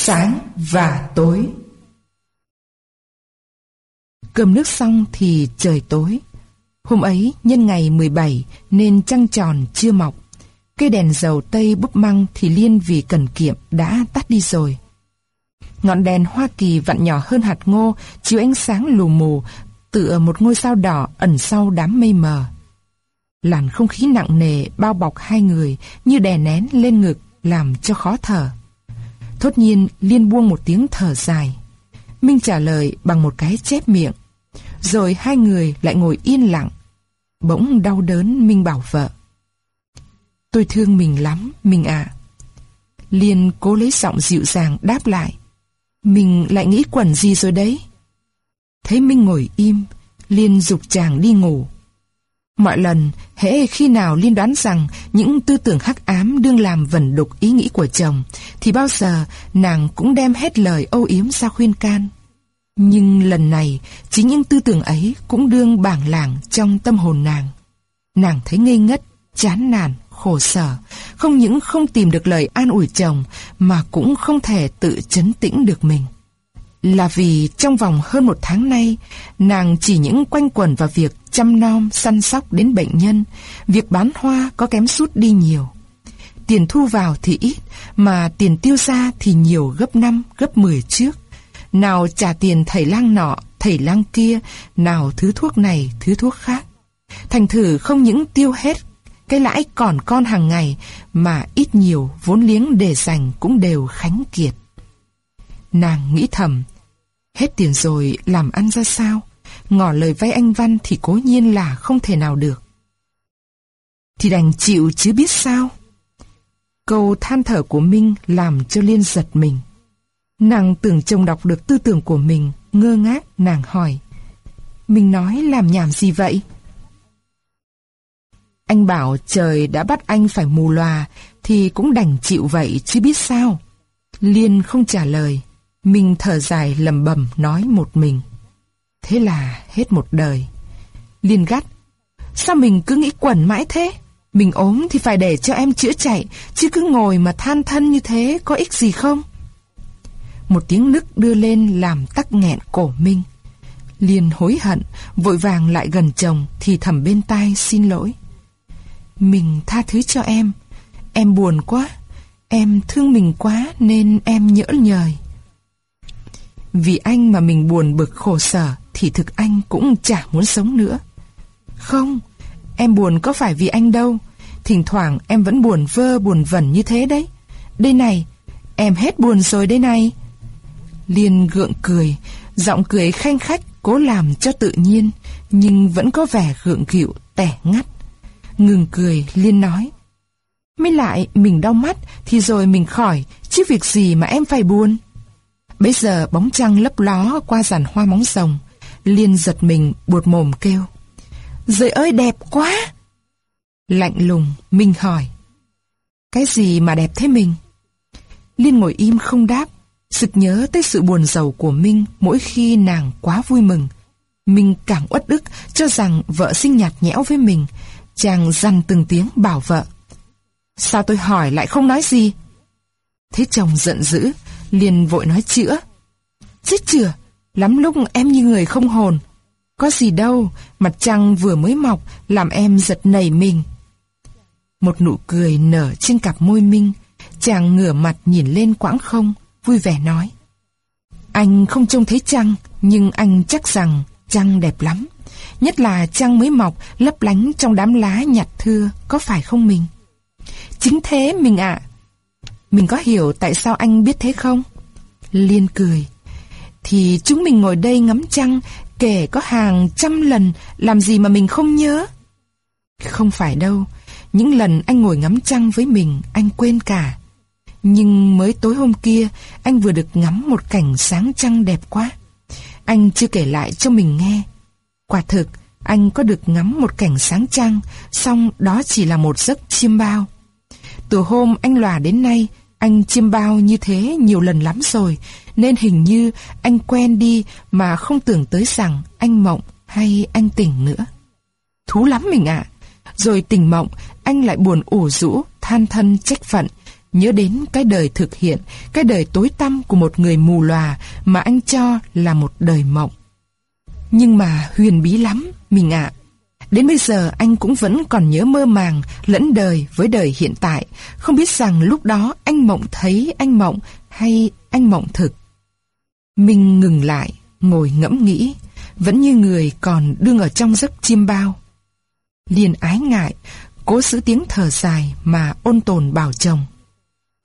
sáng và tối. Cơm nước xong thì trời tối. Hôm ấy nhân ngày 17 nên trăng tròn chưa mọc. Cây đèn dầu tây búp măng thì liên vì cần kiệm đã tắt đi rồi. Ngọn đèn Hoa Kỳ vặn nhỏ hơn hạt ngô, chiếu ánh sáng lù mù, tựa một ngôi sao đỏ ẩn sau đám mây mờ. Làn không khí nặng nề bao bọc hai người như đè nén lên ngực làm cho khó thở. Thốt nhiên Liên buông một tiếng thở dài. Minh trả lời bằng một cái chép miệng. Rồi hai người lại ngồi yên lặng. Bỗng đau đớn Minh bảo vợ. Tôi thương mình lắm, Minh ạ. Liên cố lấy giọng dịu dàng đáp lại. Mình lại nghĩ quẩn gì rồi đấy? Thấy Minh ngồi im, Liên dục chàng đi ngủ. Mọi lần, hễ khi nào Liên đoán rằng những tư tưởng hắc ám đương làm vẩn đục ý nghĩ của chồng, thì bao giờ nàng cũng đem hết lời âu yếm ra khuyên can. Nhưng lần này, chính những tư tưởng ấy cũng đương bảng lảng trong tâm hồn nàng. Nàng thấy ngây ngất, chán nản, khổ sở, không những không tìm được lời an ủi chồng, mà cũng không thể tự chấn tĩnh được mình là vì trong vòng hơn một tháng nay, nàng chỉ những quanh quẩn vào việc chăm nom, săn sóc đến bệnh nhân, việc bán hoa có kém sút đi nhiều. Tiền thu vào thì ít, mà tiền tiêu ra thì nhiều gấp 5, gấp 10 trước. Nào trả tiền thầy lang nọ, thầy lang kia, nào thứ thuốc này, thứ thuốc khác. Thành thử không những tiêu hết cái lãi còn con hàng ngày, mà ít nhiều vốn liếng để dành cũng đều khánh kiệt. Nàng nghĩ thầm, hết tiền rồi làm ăn ra sao? Ngỏ lời vay anh Văn thì cố nhiên là không thể nào được. Thì đành chịu chứ biết sao? Câu than thở của Minh làm cho Liên giật mình. Nàng tưởng chồng đọc được tư tưởng của mình, ngơ ngác nàng hỏi. Mình nói làm nhảm gì vậy? Anh bảo trời đã bắt anh phải mù loà thì cũng đành chịu vậy chứ biết sao. Liên không trả lời. Mình thở dài lầm bầm nói một mình. Thế là hết một đời. Liên gắt. Sao mình cứ nghĩ quẩn mãi thế? Mình ốm thì phải để cho em chữa chạy, chứ cứ ngồi mà than thân như thế có ích gì không? Một tiếng nức đưa lên làm tắc nghẹn cổ Minh. Liên hối hận, vội vàng lại gần chồng thì thầm bên tai xin lỗi. Mình tha thứ cho em. Em buồn quá. Em thương mình quá nên em nhỡ nhời. Vì anh mà mình buồn bực khổ sở thì thực anh cũng chả muốn sống nữa. Không, em buồn có phải vì anh đâu. Thỉnh thoảng em vẫn buồn vơ buồn vẩn như thế đấy. Đây này, em hết buồn rồi đây này. Liên gượng cười, giọng cười khanh khách cố làm cho tự nhiên, nhưng vẫn có vẻ gượng gịu, tẻ ngắt. Ngừng cười, Liên nói. Mới lại mình đau mắt thì rồi mình khỏi, chứ việc gì mà em phải buồn. Bây giờ bóng trăng lấp ló qua giàn hoa móng rồng. Liên giật mình buột mồm kêu. Rồi ơi đẹp quá! Lạnh lùng, Minh hỏi. Cái gì mà đẹp thế mình? Liên ngồi im không đáp, sực nhớ tới sự buồn giàu của Minh mỗi khi nàng quá vui mừng. Minh càng uất ức cho rằng vợ sinh nhạt nhẽo với mình. Chàng dằn từng tiếng bảo vợ. Sao tôi hỏi lại không nói gì? Thế chồng giận dữ, liền vội nói chữa. Chết chửa, lắm lúc em như người không hồn. Có gì đâu, mặt trăng vừa mới mọc làm em giật nảy mình. Một nụ cười nở trên cặp môi minh, chàng ngửa mặt nhìn lên quãng không, vui vẻ nói. Anh không trông thấy trăng, nhưng anh chắc rằng trăng đẹp lắm. Nhất là trăng mới mọc lấp lánh trong đám lá nhạt thưa, có phải không mình? Chính thế mình ạ, mình có hiểu tại sao anh biết thế không? Liên cười. Thì chúng mình ngồi đây ngắm trăng, kể có hàng trăm lần, làm gì mà mình không nhớ? Không phải đâu, những lần anh ngồi ngắm trăng với mình, anh quên cả. Nhưng mới tối hôm kia, anh vừa được ngắm một cảnh sáng trăng đẹp quá. Anh chưa kể lại cho mình nghe. Quả thực, anh có được ngắm một cảnh sáng trăng, xong đó chỉ là một giấc chiêm bao. Từ hôm anh lòa đến nay, anh chiêm bao như thế nhiều lần lắm rồi, nên hình như anh quen đi mà không tưởng tới rằng anh mộng hay anh tỉnh nữa. Thú lắm mình ạ. Rồi tỉnh mộng, anh lại buồn ủ rũ, than thân trách phận, nhớ đến cái đời thực hiện, cái đời tối tăm của một người mù lòa mà anh cho là một đời mộng. Nhưng mà huyền bí lắm, mình ạ. Đến bây giờ anh cũng vẫn còn nhớ mơ màng lẫn đời với đời hiện tại, không biết rằng lúc đó anh mộng thấy anh mộng hay anh mộng thực. Mình ngừng lại, ngồi ngẫm nghĩ, vẫn như người còn đương ở trong giấc chiêm bao. Liền ái ngại, cố giữ tiếng thở dài mà ôn tồn bảo chồng.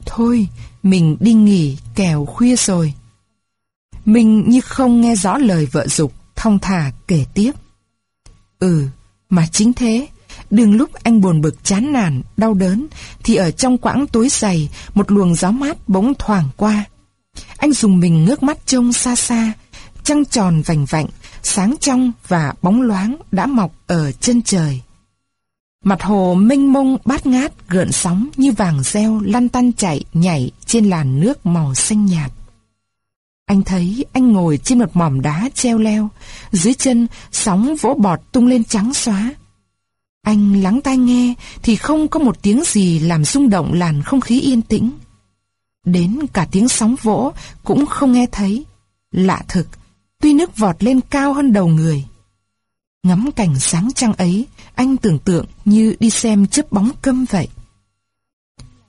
Thôi, mình đi nghỉ, kèo khuya rồi. Mình như không nghe rõ lời vợ dục, thong thả kể tiếp. Ừ, mà chính thế, đừng lúc anh buồn bực chán nản, đau đớn, thì ở trong quãng tối dày, một luồng gió mát bỗng thoảng qua. Anh dùng mình ngước mắt trông xa xa, trăng tròn vành vạnh, sáng trong và bóng loáng đã mọc ở chân trời. Mặt hồ mênh mông bát ngát gợn sóng như vàng reo lăn tăn chạy nhảy trên làn nước màu xanh nhạt. Anh thấy anh ngồi trên một mỏm đá treo leo, dưới chân sóng vỗ bọt tung lên trắng xóa. Anh lắng tai nghe thì không có một tiếng gì làm rung động làn không khí yên tĩnh. Đến cả tiếng sóng vỗ cũng không nghe thấy. Lạ thực, tuy nước vọt lên cao hơn đầu người. Ngắm cảnh sáng trăng ấy, anh tưởng tượng như đi xem chớp bóng câm vậy.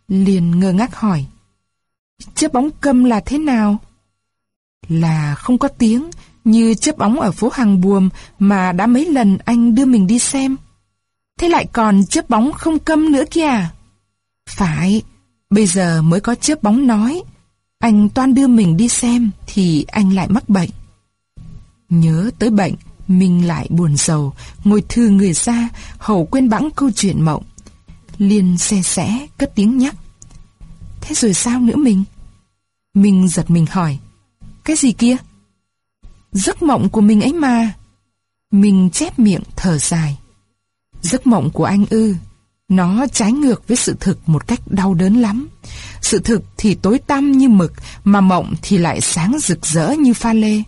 Liền ngơ ngác hỏi, chớp bóng câm là thế nào? Là không có tiếng, như chớp bóng ở phố hàng buồm mà đã mấy lần anh đưa mình đi xem. Thế lại còn chớp bóng không câm nữa kìa. Phải, bây giờ mới có chớp bóng nói. Anh toan đưa mình đi xem thì anh lại mắc bệnh. Nhớ tới bệnh, mình lại buồn rầu, ngồi thư người ra, hầu quên bẵng câu chuyện mộng. Liên xe xẽ, cất tiếng nhắc. Thế rồi sao nữa mình? Mình giật mình hỏi. Cái gì kia? Giấc mộng của mình ấy mà. Mình chép miệng thở dài. Giấc mộng của anh ư, nó trái ngược với sự thực một cách đau đớn lắm. Sự thực thì tối tăm như mực, mà mộng thì lại sáng rực rỡ như pha lê.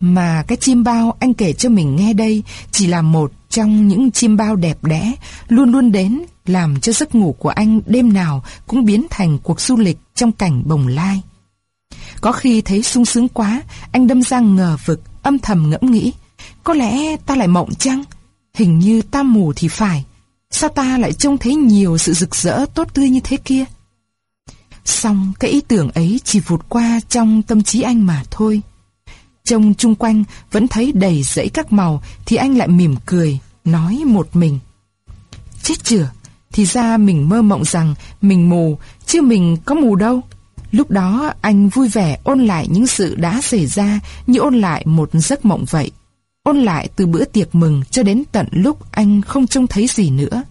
Mà cái chim bao anh kể cho mình nghe đây chỉ là một trong những chim bao đẹp đẽ, luôn luôn đến làm cho giấc ngủ của anh đêm nào cũng biến thành cuộc du lịch trong cảnh bồng lai. Có khi thấy sung sướng quá, anh đâm ra ngờ vực, âm thầm ngẫm nghĩ. Có lẽ ta lại mộng chăng? Hình như ta mù thì phải. Sao ta lại trông thấy nhiều sự rực rỡ tốt tươi như thế kia? Xong cái ý tưởng ấy chỉ vụt qua trong tâm trí anh mà thôi. Trông chung quanh vẫn thấy đầy rẫy các màu thì anh lại mỉm cười, nói một mình. Chết chửa, thì ra mình mơ mộng rằng mình mù, chứ mình có mù đâu. Lúc đó anh vui vẻ ôn lại những sự đã xảy ra như ôn lại một giấc mộng vậy. Ôn lại từ bữa tiệc mừng cho đến tận lúc anh không trông thấy gì nữa.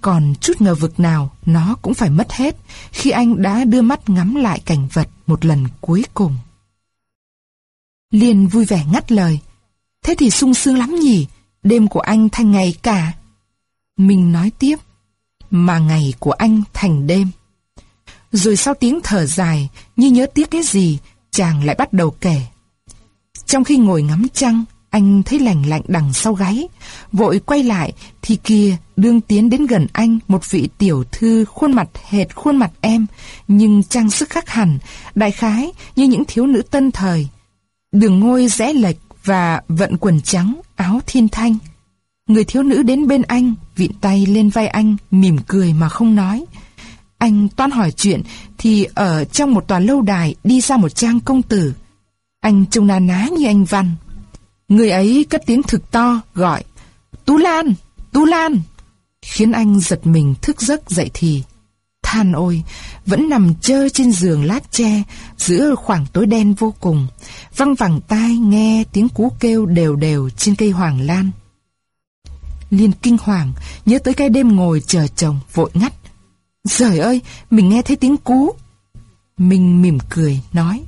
Còn chút ngờ vực nào nó cũng phải mất hết khi anh đã đưa mắt ngắm lại cảnh vật một lần cuối cùng. Liên vui vẻ ngắt lời. Thế thì sung sướng lắm nhỉ, đêm của anh thành ngày cả. Mình nói tiếp, mà ngày của anh thành đêm. Rồi sau tiếng thở dài, như nhớ tiếc cái gì, chàng lại bắt đầu kể. Trong khi ngồi ngắm trăng, anh thấy lành lạnh đằng sau gáy. Vội quay lại, thì kia đương tiến đến gần anh một vị tiểu thư khuôn mặt hệt khuôn mặt em, nhưng trang sức khác hẳn, đại khái như những thiếu nữ tân thời. Đường ngôi rẽ lệch và vận quần trắng, áo thiên thanh. Người thiếu nữ đến bên anh, vịn tay lên vai anh, mỉm cười mà không nói. Anh toan hỏi chuyện thì ở trong một tòa lâu đài đi ra một trang công tử. Anh trông na ná như anh Văn. Người ấy cất tiếng thực to gọi Tú Lan! Tú Lan! Khiến anh giật mình thức giấc dậy thì Than ôi, vẫn nằm chơ trên giường lát tre giữa khoảng tối đen vô cùng, văng vẳng tai nghe tiếng cú kêu đều đều trên cây hoàng lan. Liên kinh hoàng, nhớ tới cái đêm ngồi chờ chồng vội ngắt. Trời ơi, mình nghe thấy tiếng cú. Mình mỉm cười, nói.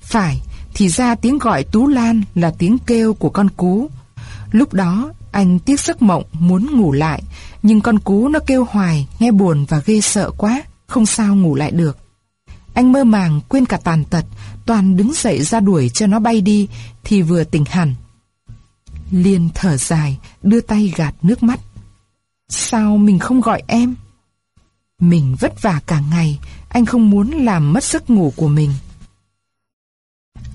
Phải, thì ra tiếng gọi Tú Lan là tiếng kêu của con cú. Lúc đó, anh tiếc giấc mộng muốn ngủ lại, nhưng con cú nó kêu hoài, nghe buồn và ghê sợ quá, không sao ngủ lại được. Anh mơ màng quên cả tàn tật, toàn đứng dậy ra đuổi cho nó bay đi, thì vừa tỉnh hẳn. Liên thở dài, đưa tay gạt nước mắt. Sao mình không gọi em? Mình vất vả cả ngày, anh không muốn làm mất giấc ngủ của mình.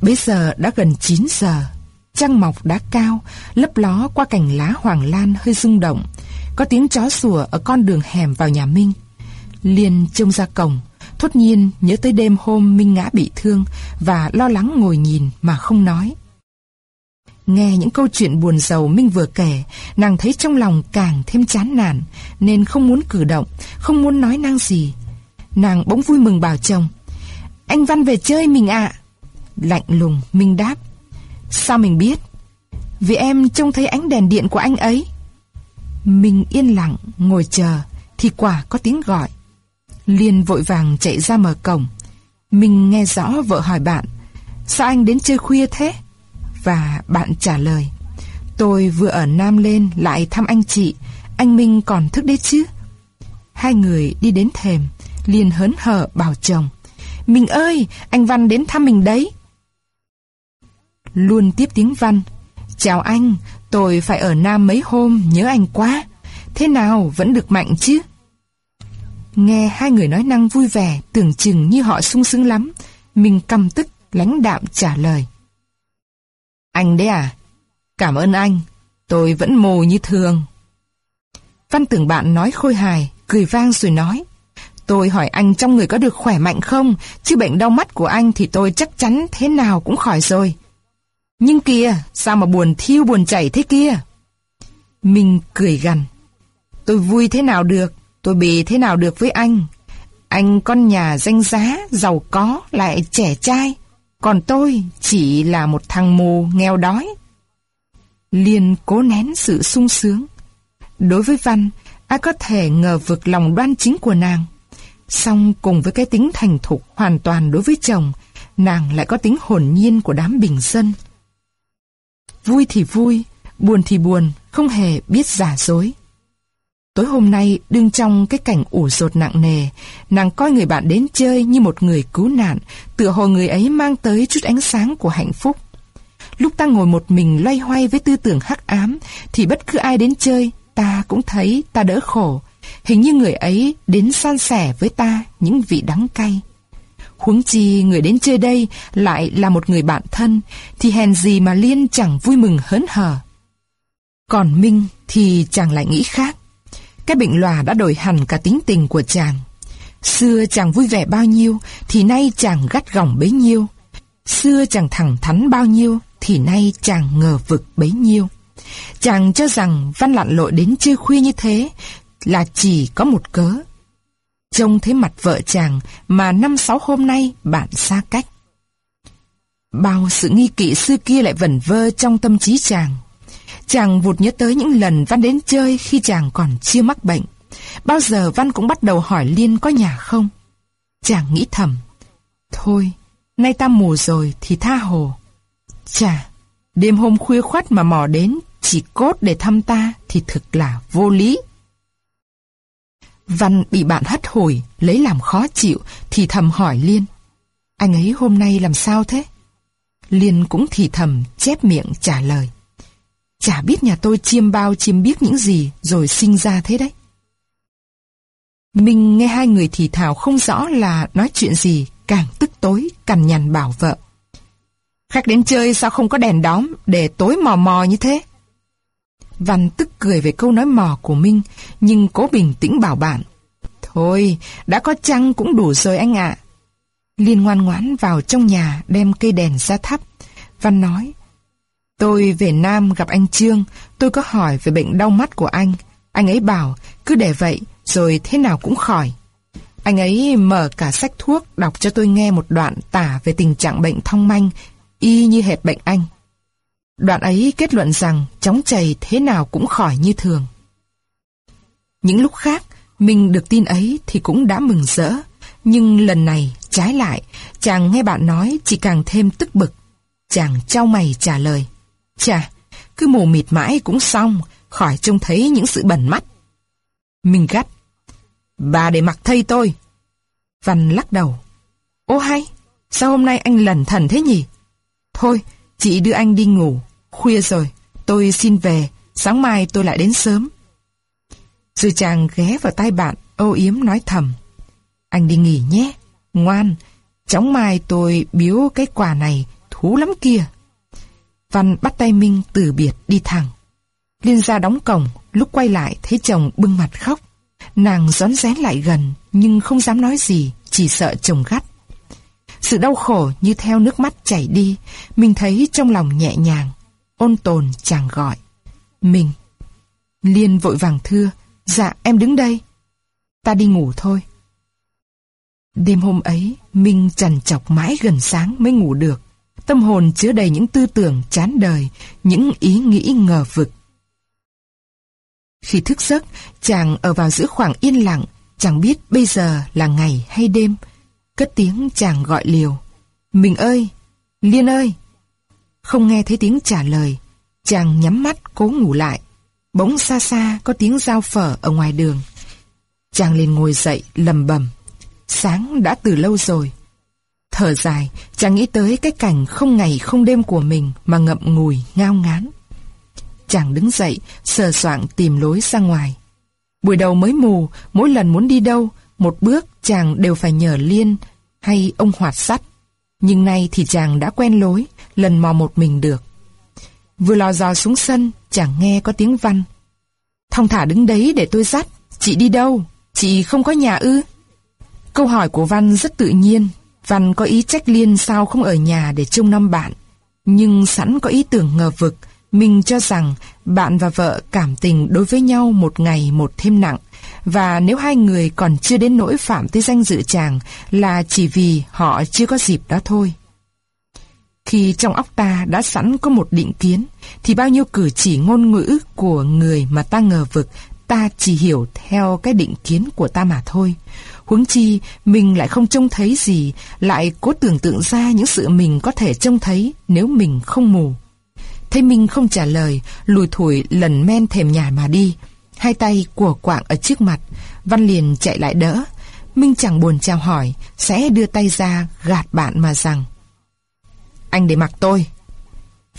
Bây giờ đã gần 9 giờ, trăng mọc đã cao, lấp ló qua cành lá hoàng lan hơi rung động. Có tiếng chó sủa ở con đường hẻm vào nhà Minh. Liên trông ra cổng, thốt nhiên nhớ tới đêm hôm Minh ngã bị thương và lo lắng ngồi nhìn mà không nói. Nghe những câu chuyện buồn giàu Minh vừa kể, nàng thấy trong lòng càng thêm chán nản, nên không muốn cử động, không muốn nói năng gì. Nàng bỗng vui mừng bảo chồng, anh Văn về chơi mình ạ. Lạnh lùng, Minh đáp, sao mình biết? Vì em trông thấy ánh đèn điện của anh ấy. Minh yên lặng, ngồi chờ, thì quả có tiếng gọi. Liên vội vàng chạy ra mở cổng. Minh nghe rõ vợ hỏi bạn, sao anh đến chơi khuya thế? Và bạn trả lời, Tôi vừa ở Nam lên lại thăm anh chị, Anh Minh còn thức đấy chứ? Hai người đi đến thềm, liền hớn hở bảo chồng, mình ơi, anh Văn đến thăm mình đấy. Luôn tiếp tiếng Văn, Chào anh, Tôi phải ở Nam mấy hôm, nhớ anh quá, Thế nào vẫn được mạnh chứ? Nghe hai người nói năng vui vẻ, Tưởng chừng như họ sung sướng lắm, Mình căm tức, lãnh đạm trả lời anh đấy à? Cảm ơn anh, tôi vẫn mù như thường. Văn tưởng bạn nói khôi hài, cười vang rồi nói. Tôi hỏi anh trong người có được khỏe mạnh không, chứ bệnh đau mắt của anh thì tôi chắc chắn thế nào cũng khỏi rồi. Nhưng kìa, sao mà buồn thiêu buồn chảy thế kia? mình cười gằn. Tôi vui thế nào được, tôi bì thế nào được với anh. Anh con nhà danh giá, giàu có, lại trẻ trai. Còn tôi chỉ là một thằng mù nghèo đói. Liên cố nén sự sung sướng. Đối với Văn, ai có thể ngờ vực lòng đoan chính của nàng. Song cùng với cái tính thành thục hoàn toàn đối với chồng, nàng lại có tính hồn nhiên của đám bình dân. Vui thì vui, buồn thì buồn, không hề biết giả dối. Tối hôm nay, đương trong cái cảnh ủ rột nặng nề, nàng coi người bạn đến chơi như một người cứu nạn, tựa hồ người ấy mang tới chút ánh sáng của hạnh phúc. Lúc ta ngồi một mình loay hoay với tư tưởng hắc ám, thì bất cứ ai đến chơi, ta cũng thấy ta đỡ khổ. Hình như người ấy đến san sẻ với ta những vị đắng cay. Huống chi người đến chơi đây lại là một người bạn thân, thì hèn gì mà Liên chẳng vui mừng hớn hở. Còn Minh thì chàng lại nghĩ khác. Cái bệnh lòa đã đổi hẳn cả tính tình của chàng. Xưa chàng vui vẻ bao nhiêu, thì nay chàng gắt gỏng bấy nhiêu. Xưa chàng thẳng thắn bao nhiêu, thì nay chàng ngờ vực bấy nhiêu. Chàng cho rằng văn lặn lội đến chơi khuya như thế là chỉ có một cớ. Trông thấy mặt vợ chàng mà năm sáu hôm nay bạn xa cách. Bao sự nghi kỵ xưa kia lại vẩn vơ trong tâm trí chàng. Chàng vụt nhớ tới những lần Văn đến chơi khi chàng còn chưa mắc bệnh. Bao giờ Văn cũng bắt đầu hỏi Liên có nhà không? Chàng nghĩ thầm. Thôi, nay ta mù rồi thì tha hồ. Chà, đêm hôm khuya khoát mà mò đến chỉ cốt để thăm ta thì thực là vô lý. Văn bị bạn hất hồi, lấy làm khó chịu thì thầm hỏi Liên. Anh ấy hôm nay làm sao thế? Liên cũng thì thầm chép miệng trả lời. Chả biết nhà tôi chiêm bao chiêm biết những gì rồi sinh ra thế đấy. Minh nghe hai người thì thào không rõ là nói chuyện gì, càng tức tối, cằn nhằn bảo vợ. Khách đến chơi sao không có đèn đóm để tối mò mò như thế? Văn tức cười về câu nói mò của Minh, nhưng cố bình tĩnh bảo bạn. Thôi, đã có trăng cũng đủ rồi anh ạ. Liên ngoan ngoãn vào trong nhà đem cây đèn ra thắp. Văn nói, Tôi về Nam gặp anh Trương, tôi có hỏi về bệnh đau mắt của anh. Anh ấy bảo, cứ để vậy, rồi thế nào cũng khỏi. Anh ấy mở cả sách thuốc đọc cho tôi nghe một đoạn tả về tình trạng bệnh thông manh, y như hệt bệnh anh. Đoạn ấy kết luận rằng chóng chảy thế nào cũng khỏi như thường. Những lúc khác, mình được tin ấy thì cũng đã mừng rỡ. Nhưng lần này, trái lại, chàng nghe bạn nói chỉ càng thêm tức bực. Chàng trao mày trả lời. Chà, cứ mù mịt mãi cũng xong, khỏi trông thấy những sự bẩn mắt. Mình gắt. Bà để mặc thây tôi. Văn lắc đầu. Ô hay, sao hôm nay anh lẩn thần thế nhỉ? Thôi, chị đưa anh đi ngủ. Khuya rồi, tôi xin về, sáng mai tôi lại đến sớm. Rồi chàng ghé vào tay bạn, âu yếm nói thầm. Anh đi nghỉ nhé, ngoan, chóng mai tôi biếu cái quà này thú lắm kia. Văn bắt tay Minh từ biệt đi thẳng. Liên ra đóng cổng, lúc quay lại thấy chồng bưng mặt khóc. Nàng rón rén lại gần, nhưng không dám nói gì, chỉ sợ chồng gắt. Sự đau khổ như theo nước mắt chảy đi, mình thấy trong lòng nhẹ nhàng. Ôn tồn chàng gọi. Mình. Liên vội vàng thưa, dạ em đứng đây. Ta đi ngủ thôi. Đêm hôm ấy, Minh trần chọc mãi gần sáng mới ngủ được. Tâm hồn chứa đầy những tư tưởng chán đời, những ý nghĩ ngờ vực. Khi thức giấc, chàng ở vào giữa khoảng yên lặng, chẳng biết bây giờ là ngày hay đêm. Cất tiếng chàng gọi liều. Mình ơi! Liên ơi! Không nghe thấy tiếng trả lời, chàng nhắm mắt cố ngủ lại. Bỗng xa xa có tiếng giao phở ở ngoài đường. Chàng liền ngồi dậy lầm bầm. Sáng đã từ lâu rồi. Thở dài, chàng nghĩ tới cái cảnh không ngày không đêm của mình mà ngậm ngùi, ngao ngán. Chàng đứng dậy, sờ soạng tìm lối ra ngoài. Buổi đầu mới mù, mỗi lần muốn đi đâu, một bước chàng đều phải nhờ Liên hay ông hoạt sắt. Nhưng nay thì chàng đã quen lối, lần mò một mình được. Vừa lò dò xuống sân, chàng nghe có tiếng văn. Thong thả đứng đấy để tôi dắt, chị đi đâu? Chị không có nhà ư? Câu hỏi của Văn rất tự nhiên. Văn có ý trách Liên sao không ở nhà để trông năm bạn. Nhưng sẵn có ý tưởng ngờ vực, mình cho rằng bạn và vợ cảm tình đối với nhau một ngày một thêm nặng, và nếu hai người còn chưa đến nỗi phạm tới danh dự chàng là chỉ vì họ chưa có dịp đó thôi. Khi trong óc ta đã sẵn có một định kiến, thì bao nhiêu cử chỉ ngôn ngữ của người mà ta ngờ vực, ta chỉ hiểu theo cái định kiến của ta mà thôi. Huống chi, mình lại không trông thấy gì, lại cố tưởng tượng ra những sự mình có thể trông thấy nếu mình không mù. Thấy Minh không trả lời, lùi thủi lần men thềm nhà mà đi. Hai tay của quạng ở trước mặt, Văn liền chạy lại đỡ. Minh chẳng buồn chào hỏi, sẽ đưa tay ra gạt bạn mà rằng. Anh để mặc tôi.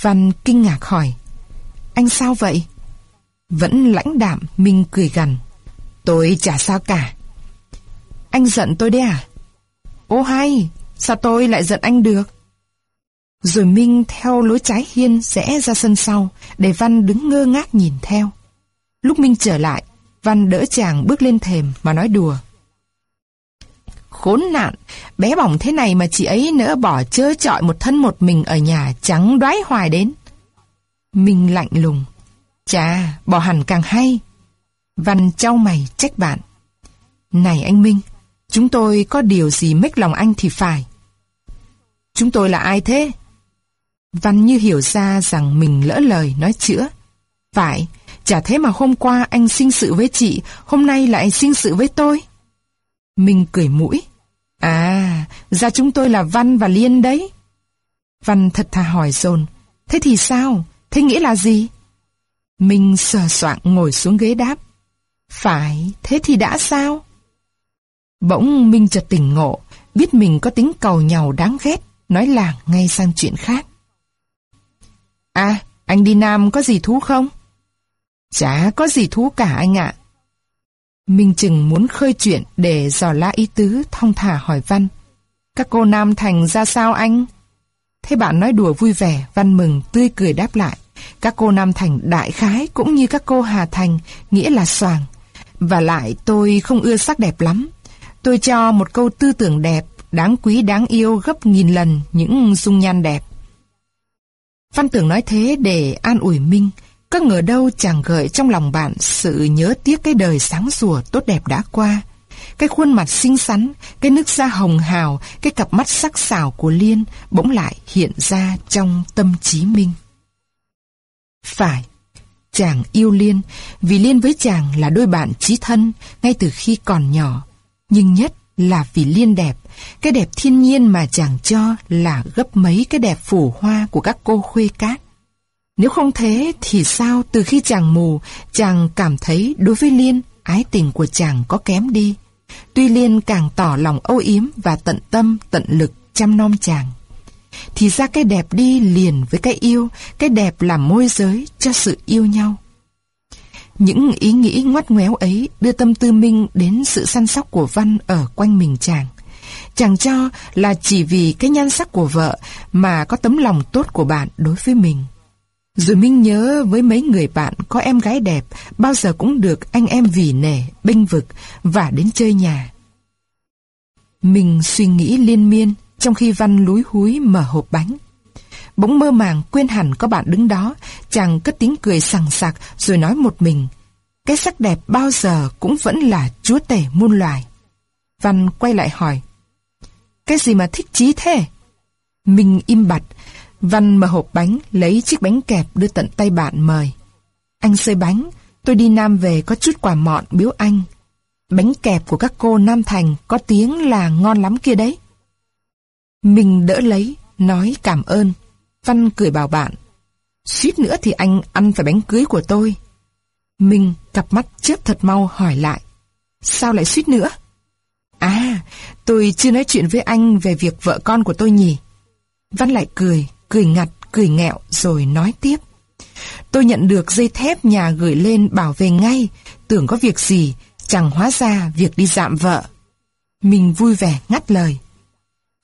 Văn kinh ngạc hỏi. Anh sao vậy? Vẫn lãnh đạm, Minh cười gằn. Tôi chả sao cả. Anh giận tôi đấy à? Ô hay, sao tôi lại giận anh được? Rồi Minh theo lối trái hiên rẽ ra sân sau, để Văn đứng ngơ ngác nhìn theo. Lúc Minh trở lại, Văn đỡ chàng bước lên thềm mà nói đùa. Khốn nạn, bé bỏng thế này mà chị ấy nỡ bỏ chơ trọi một thân một mình ở nhà trắng đoái hoài đến. Minh lạnh lùng. Chà, bỏ hẳn càng hay. Văn trao mày trách bạn. Này anh Minh, chúng tôi có điều gì mếch lòng anh thì phải. Chúng tôi là ai thế? Văn như hiểu ra rằng mình lỡ lời nói chữa. Phải, chả thế mà hôm qua anh sinh sự với chị, hôm nay lại sinh sự với tôi. Mình cười mũi. À, ra chúng tôi là Văn và Liên đấy. Văn thật thà hỏi dồn Thế thì sao? Thế nghĩa là gì? Mình sờ soạng ngồi xuống ghế đáp. Phải, thế thì đã sao? Bỗng Minh chợt tỉnh ngộ, biết mình có tính cầu nhau đáng ghét, nói làng ngay sang chuyện khác. À, anh đi Nam có gì thú không? Chả có gì thú cả anh ạ. Minh chừng muốn khơi chuyện để dò la ý tứ thong thả hỏi Văn. Các cô Nam Thành ra sao anh? Thế bạn nói đùa vui vẻ, Văn mừng, tươi cười đáp lại. Các cô Nam Thành đại khái cũng như các cô Hà Thành, nghĩa là soàng. Và lại tôi không ưa sắc đẹp lắm. Tôi cho một câu tư tưởng đẹp, đáng quý đáng yêu gấp nghìn lần những dung nhan đẹp. Văn tưởng nói thế để an ủi Minh, có ngờ đâu chàng gợi trong lòng bạn sự nhớ tiếc cái đời sáng sủa tốt đẹp đã qua. Cái khuôn mặt xinh xắn, cái nước da hồng hào, cái cặp mắt sắc sảo của Liên bỗng lại hiện ra trong tâm trí Minh. Phải, chàng yêu Liên, vì Liên với chàng là đôi bạn chí thân ngay từ khi còn nhỏ. Nhưng nhất là vì Liên đẹp, cái đẹp thiên nhiên mà chàng cho là gấp mấy cái đẹp phủ hoa của các cô khuê cát. Nếu không thế thì sao từ khi chàng mù, chàng cảm thấy đối với Liên, ái tình của chàng có kém đi. Tuy Liên càng tỏ lòng âu yếm và tận tâm, tận lực chăm nom chàng. Thì ra cái đẹp đi liền với cái yêu, cái đẹp làm môi giới cho sự yêu nhau. Những ý nghĩ ngoắt ngoéo ấy đưa tâm tư Minh đến sự săn sóc của Văn ở quanh mình chàng. Chàng cho là chỉ vì cái nhan sắc của vợ mà có tấm lòng tốt của bạn đối với mình. Rồi Minh nhớ với mấy người bạn có em gái đẹp bao giờ cũng được anh em vì nể, binh vực và đến chơi nhà. Mình suy nghĩ liên miên trong khi Văn lúi húi mở hộp bánh. Bỗng mơ màng quên hẳn có bạn đứng đó, chàng cất tiếng cười sằng sặc rồi nói một mình. Cái sắc đẹp bao giờ cũng vẫn là chúa tể muôn loài. Văn quay lại hỏi. Cái gì mà thích chí thế? Mình im bặt, Văn mở hộp bánh, lấy chiếc bánh kẹp đưa tận tay bạn mời. Anh xơi bánh, tôi đi Nam về có chút quà mọn biếu anh. Bánh kẹp của các cô Nam Thành có tiếng là ngon lắm kia đấy. Mình đỡ lấy, nói cảm ơn. Văn cười bảo bạn. Suýt nữa thì anh ăn phải bánh cưới của tôi. Mình cặp mắt chớp thật mau hỏi lại. Sao lại suýt nữa? À, tôi chưa nói chuyện với anh về việc vợ con của tôi nhỉ? Văn lại cười, cười ngặt, cười nghẹo rồi nói tiếp. Tôi nhận được dây thép nhà gửi lên bảo về ngay, tưởng có việc gì, chẳng hóa ra việc đi dạm vợ. Mình vui vẻ ngắt lời.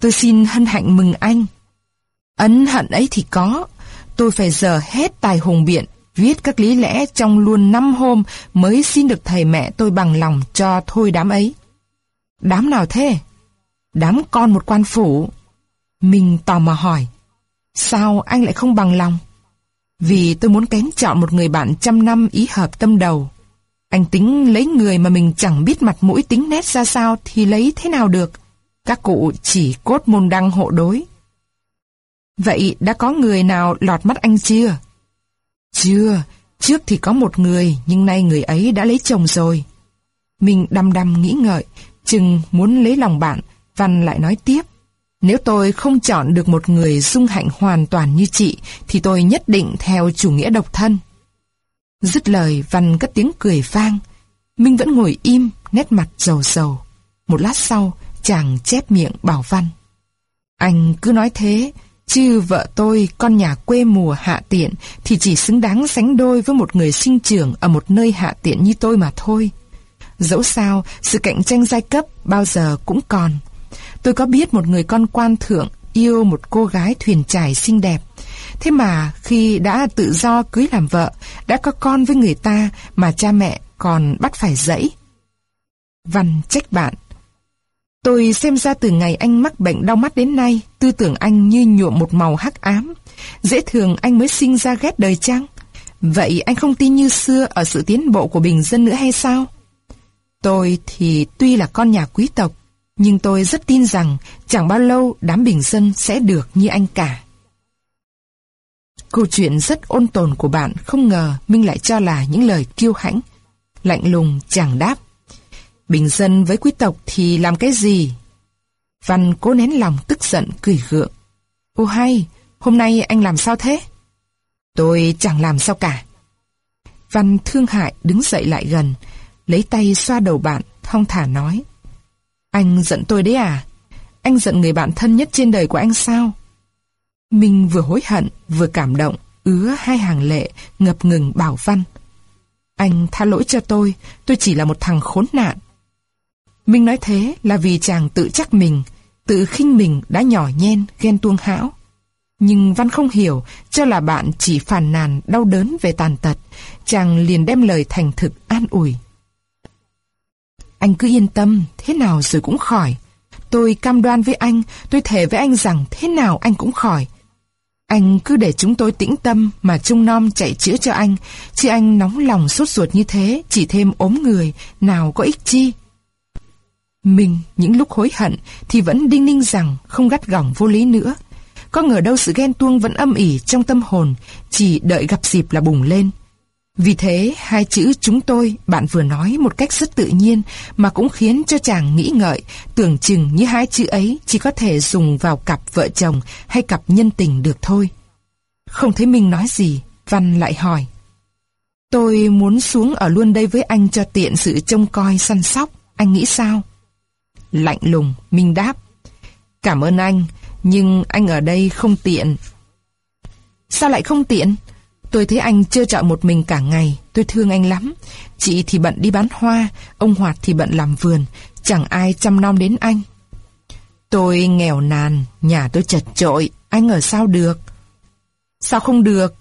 Tôi xin hân hạnh mừng anh. Ấn hận ấy thì có, tôi phải giờ hết tài hùng biện, viết các lý lẽ trong luôn năm hôm mới xin được thầy mẹ tôi bằng lòng cho thôi đám ấy. Đám nào thế? Đám con một quan phủ. Mình tò mò hỏi. Sao anh lại không bằng lòng? Vì tôi muốn kén chọn một người bạn trăm năm ý hợp tâm đầu. Anh tính lấy người mà mình chẳng biết mặt mũi tính nét ra sao thì lấy thế nào được. Các cụ chỉ cốt môn đăng hộ đối. Vậy đã có người nào lọt mắt anh chưa? Chưa, trước thì có một người, nhưng nay người ấy đã lấy chồng rồi. Mình đăm đăm nghĩ ngợi, chừng muốn lấy lòng bạn, Văn lại nói tiếp. Nếu tôi không chọn được một người dung hạnh hoàn toàn như chị, thì tôi nhất định theo chủ nghĩa độc thân. Dứt lời, Văn cất tiếng cười vang. Minh vẫn ngồi im, nét mặt dầu dầu. Một lát sau, chàng chép miệng bảo Văn. Anh cứ nói thế, chứ vợ tôi, con nhà quê mùa hạ tiện, thì chỉ xứng đáng sánh đôi với một người sinh trưởng ở một nơi hạ tiện như tôi mà thôi. Dẫu sao, sự cạnh tranh giai cấp bao giờ cũng còn. Tôi có biết một người con quan thượng yêu một cô gái thuyền trải xinh đẹp. Thế mà khi đã tự do cưới làm vợ, đã có con với người ta mà cha mẹ còn bắt phải dẫy. Văn trách bạn. Tôi xem ra từ ngày anh mắc bệnh đau mắt đến nay, tư tưởng anh như nhuộm một màu hắc ám. Dễ thường anh mới sinh ra ghét đời chăng? Vậy anh không tin như xưa ở sự tiến bộ của bình dân nữa hay sao? Tôi thì tuy là con nhà quý tộc, nhưng tôi rất tin rằng chẳng bao lâu đám bình dân sẽ được như anh cả. Câu chuyện rất ôn tồn của bạn không ngờ Minh lại cho là những lời kiêu hãnh. Lạnh lùng chẳng đáp. Bình dân với quý tộc thì làm cái gì? Văn cố nén lòng tức giận cười gượng. Ô hay, hôm nay anh làm sao thế? Tôi chẳng làm sao cả. Văn thương hại đứng dậy lại gần, lấy tay xoa đầu bạn, thong thả nói. Anh giận tôi đấy à? Anh giận người bạn thân nhất trên đời của anh sao? mình vừa hối hận, vừa cảm động, ứa hai hàng lệ, ngập ngừng bảo văn. Anh tha lỗi cho tôi, tôi chỉ là một thằng khốn nạn. Minh nói thế là vì chàng tự chắc mình, tự khinh mình đã nhỏ nhen, ghen tuông hão. Nhưng Văn không hiểu, cho là bạn chỉ phàn nàn, đau đớn về tàn tật. Chàng liền đem lời thành thực an ủi. Anh cứ yên tâm, thế nào rồi cũng khỏi. Tôi cam đoan với anh, tôi thề với anh rằng thế nào anh cũng khỏi. Anh cứ để chúng tôi tĩnh tâm mà trung nom chạy chữa cho anh, chứ anh nóng lòng sốt ruột như thế, chỉ thêm ốm người, nào có ích chi. Mình, những lúc hối hận, thì vẫn đinh ninh rằng không gắt gỏng vô lý nữa. Có ngờ đâu sự ghen tuông vẫn âm ỉ trong tâm hồn, chỉ đợi gặp dịp là bùng lên. Vì thế, hai chữ chúng tôi bạn vừa nói một cách rất tự nhiên mà cũng khiến cho chàng nghĩ ngợi, tưởng chừng như hai chữ ấy chỉ có thể dùng vào cặp vợ chồng hay cặp nhân tình được thôi. Không thấy mình nói gì, Văn lại hỏi. Tôi muốn xuống ở luôn đây với anh cho tiện sự trông coi săn sóc, anh nghĩ sao? Lạnh lùng, Minh đáp. Cảm ơn anh, nhưng anh ở đây không tiện. Sao lại không tiện? Tôi thấy anh chơi trọi một mình cả ngày, tôi thương anh lắm. Chị thì bận đi bán hoa, ông Hoạt thì bận làm vườn, chẳng ai chăm nom đến anh. Tôi nghèo nàn, nhà tôi chật chội, anh ở sao được? Sao không được?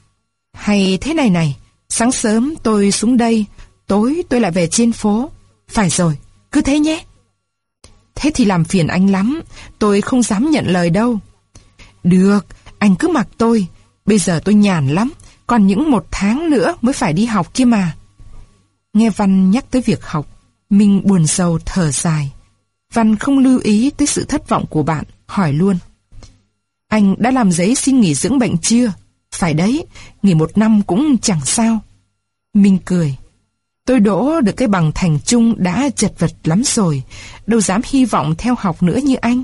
Hay thế này này, sáng sớm tôi xuống đây, tối tôi lại về trên phố. Phải rồi, cứ thế nhé. Thế thì làm phiền anh lắm, tôi không dám nhận lời đâu. Được, anh cứ mặc tôi, bây giờ tôi nhàn lắm, còn những một tháng nữa mới phải đi học kia mà. Nghe Văn nhắc tới việc học, mình buồn sầu thở dài. Văn không lưu ý tới sự thất vọng của bạn, hỏi luôn. Anh đã làm giấy xin nghỉ dưỡng bệnh chưa? Phải đấy, nghỉ một năm cũng chẳng sao. Minh cười. Tôi đỗ được cái bằng thành trung đã chật vật lắm rồi, đâu dám hy vọng theo học nữa như anh.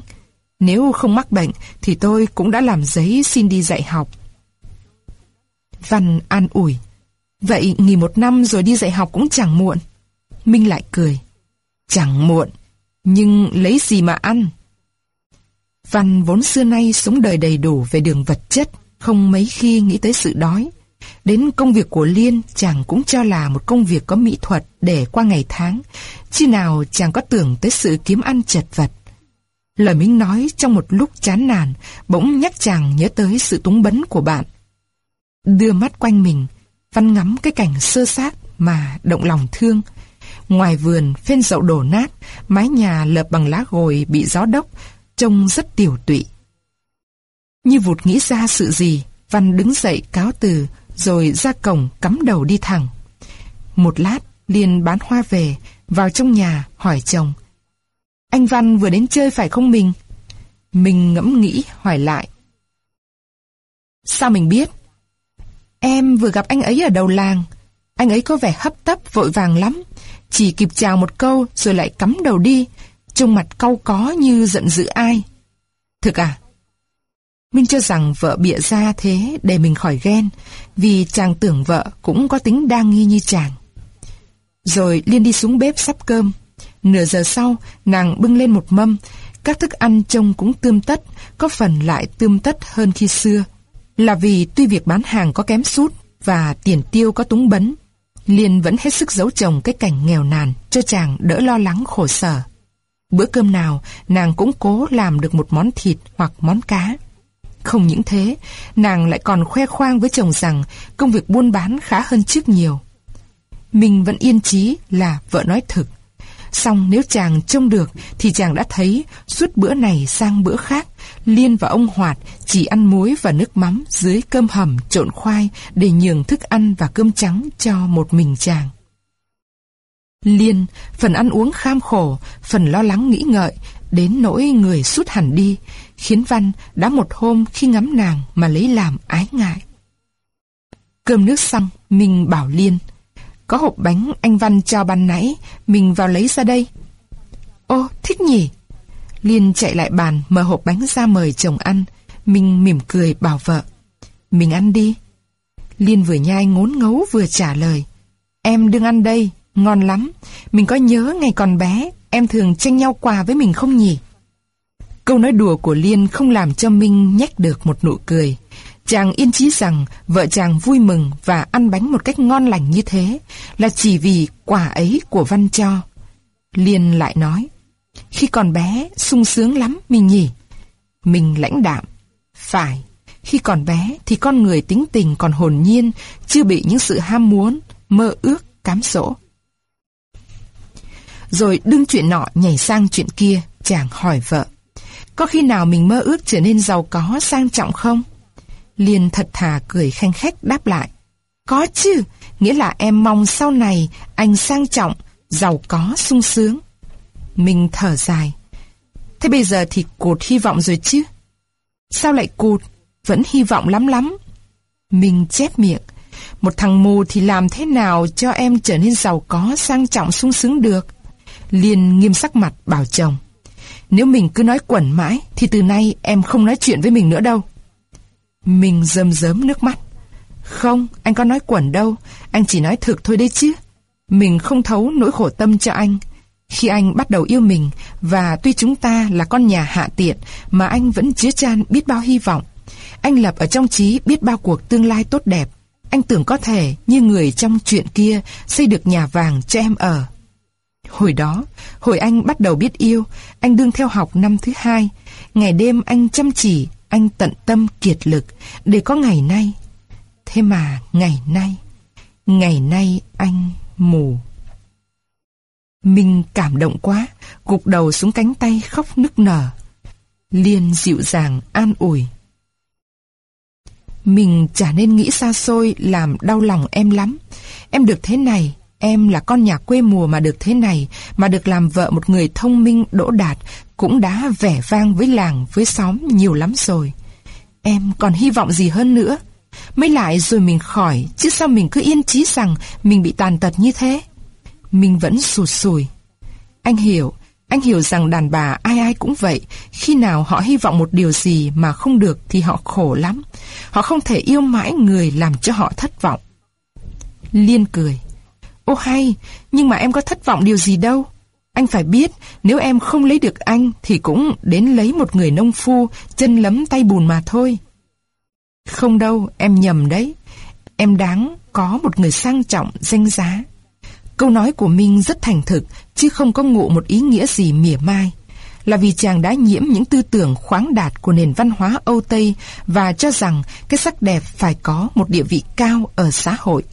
Nếu không mắc bệnh thì tôi cũng đã làm giấy xin đi dạy học. Văn an ủi. Vậy nghỉ một năm rồi đi dạy học cũng chẳng muộn. Minh lại cười. Chẳng muộn, nhưng lấy gì mà ăn? Văn vốn xưa nay sống đời đầy đủ về đường vật chất, không mấy khi nghĩ tới sự đói. Đến công việc của Liên chàng cũng cho là một công việc có mỹ thuật để qua ngày tháng, chi nào chàng có tưởng tới sự kiếm ăn chật vật. Lời Minh nói trong một lúc chán nản, bỗng nhắc chàng nhớ tới sự túng bấn của bạn. Đưa mắt quanh mình, Văn ngắm cái cảnh sơ sát mà động lòng thương. Ngoài vườn, phên dậu đổ nát, mái nhà lợp bằng lá gồi bị gió đốc, trông rất tiểu tụy. Như vụt nghĩ ra sự gì, Văn đứng dậy cáo từ, rồi ra cổng cắm đầu đi thẳng. Một lát, liền bán hoa về, vào trong nhà hỏi chồng. Anh Văn vừa đến chơi phải không mình? Mình ngẫm nghĩ hỏi lại. Sao mình biết? Em vừa gặp anh ấy ở đầu làng. Anh ấy có vẻ hấp tấp vội vàng lắm. Chỉ kịp chào một câu rồi lại cắm đầu đi. Trông mặt cau có như giận dữ ai. Thực à? Minh cho rằng vợ bịa ra thế để mình khỏi ghen, vì chàng tưởng vợ cũng có tính đa nghi như chàng. Rồi Liên đi xuống bếp sắp cơm. Nửa giờ sau, nàng bưng lên một mâm, các thức ăn trông cũng tươm tất, có phần lại tươm tất hơn khi xưa. Là vì tuy việc bán hàng có kém sút và tiền tiêu có túng bấn, Liên vẫn hết sức giấu chồng cái cảnh nghèo nàn cho chàng đỡ lo lắng khổ sở. Bữa cơm nào, nàng cũng cố làm được một món thịt hoặc món cá. Không những thế, nàng lại còn khoe khoang với chồng rằng công việc buôn bán khá hơn trước nhiều. Mình vẫn yên chí là vợ nói thực. Xong nếu chàng trông được thì chàng đã thấy suốt bữa này sang bữa khác, Liên và ông Hoạt chỉ ăn muối và nước mắm dưới cơm hầm trộn khoai để nhường thức ăn và cơm trắng cho một mình chàng. Liên, phần ăn uống kham khổ, phần lo lắng nghĩ ngợi, đến nỗi người sút hẳn đi, khiến Văn đã một hôm khi ngắm nàng mà lấy làm ái ngại. Cơm nước xong, mình bảo Liên, có hộp bánh anh Văn cho ban nãy, mình vào lấy ra đây. Ô, thích nhỉ? Liên chạy lại bàn mở hộp bánh ra mời chồng ăn. Mình mỉm cười bảo vợ. Mình ăn đi. Liên vừa nhai ngốn ngấu vừa trả lời. Em đừng ăn đây, ngon lắm. Mình có nhớ ngày còn bé, em thường tranh nhau quà với mình không nhỉ? Câu nói đùa của Liên không làm cho Minh nhách được một nụ cười. Chàng yên chí rằng vợ chàng vui mừng và ăn bánh một cách ngon lành như thế là chỉ vì quả ấy của Văn cho. Liên lại nói, khi còn bé, sung sướng lắm, mình nhỉ? Mình lãnh đạm. Phải, khi còn bé thì con người tính tình còn hồn nhiên, chưa bị những sự ham muốn, mơ ước, cám dỗ. Rồi đương chuyện nọ nhảy sang chuyện kia, chàng hỏi vợ. Có khi nào mình mơ ước trở nên giàu có, sang trọng không? Liên thật thà cười khanh khách đáp lại. Có chứ, nghĩa là em mong sau này anh sang trọng, giàu có, sung sướng. Mình thở dài. Thế bây giờ thì cụt hy vọng rồi chứ? Sao lại cụt? Vẫn hy vọng lắm lắm. Mình chép miệng. Một thằng mù thì làm thế nào cho em trở nên giàu có, sang trọng, sung sướng được? Liên nghiêm sắc mặt bảo chồng. Nếu mình cứ nói quẩn mãi thì từ nay em không nói chuyện với mình nữa đâu. Mình rơm rớm nước mắt. Không, anh có nói quẩn đâu, anh chỉ nói thực thôi đấy chứ. Mình không thấu nỗi khổ tâm cho anh. Khi anh bắt đầu yêu mình, và tuy chúng ta là con nhà hạ tiện, mà anh vẫn chứa chan biết bao hy vọng. Anh lập ở trong trí biết bao cuộc tương lai tốt đẹp. anh tưởng có thể như người trong chuyện kia xây được nhà vàng cho em ở. Hồi đó, hồi anh bắt đầu biết yêu, anh đương theo học năm thứ hai. Ngày đêm anh chăm chỉ, anh tận tâm kiệt lực để có ngày nay. Thế mà ngày nay, ngày nay anh mù. Minh cảm động quá, gục đầu xuống cánh tay khóc nức nở. Liên dịu dàng an ủi. Mình chả nên nghĩ xa xôi làm đau lòng em lắm. Em được thế này, em là con nhà quê mùa mà được thế này, mà được làm vợ một người thông minh đỗ đạt, cũng đã vẻ vang với làng, với xóm nhiều lắm rồi. Em còn hy vọng gì hơn nữa? Mới lại rồi mình khỏi, chứ sao mình cứ yên chí rằng mình bị tàn tật như thế? Mình vẫn sụt sùi. Anh hiểu, anh hiểu rằng đàn bà ai ai cũng vậy, khi nào họ hy vọng một điều gì mà không được thì họ khổ lắm. Họ không thể yêu mãi người làm cho họ thất vọng. Liên cười. Ô hay, nhưng mà em có thất vọng điều gì đâu. Anh phải biết, nếu em không lấy được anh thì cũng đến lấy một người nông phu, chân lấm tay bùn mà thôi. Không đâu, em nhầm đấy. Em đáng có một người sang trọng, danh giá. Câu nói của Minh rất thành thực, chứ không có ngụ một ý nghĩa gì mỉa mai. Là vì chàng đã nhiễm những tư tưởng khoáng đạt của nền văn hóa Âu Tây và cho rằng cái sắc đẹp phải có một địa vị cao ở xã hội.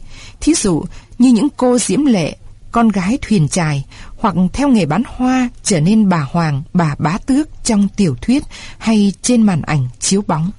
Thí dụ như những cô diễm lệ, con gái thuyền trài, hoặc theo nghề bán hoa trở nên bà hoàng, bà bá tước trong tiểu thuyết hay trên màn ảnh chiếu bóng.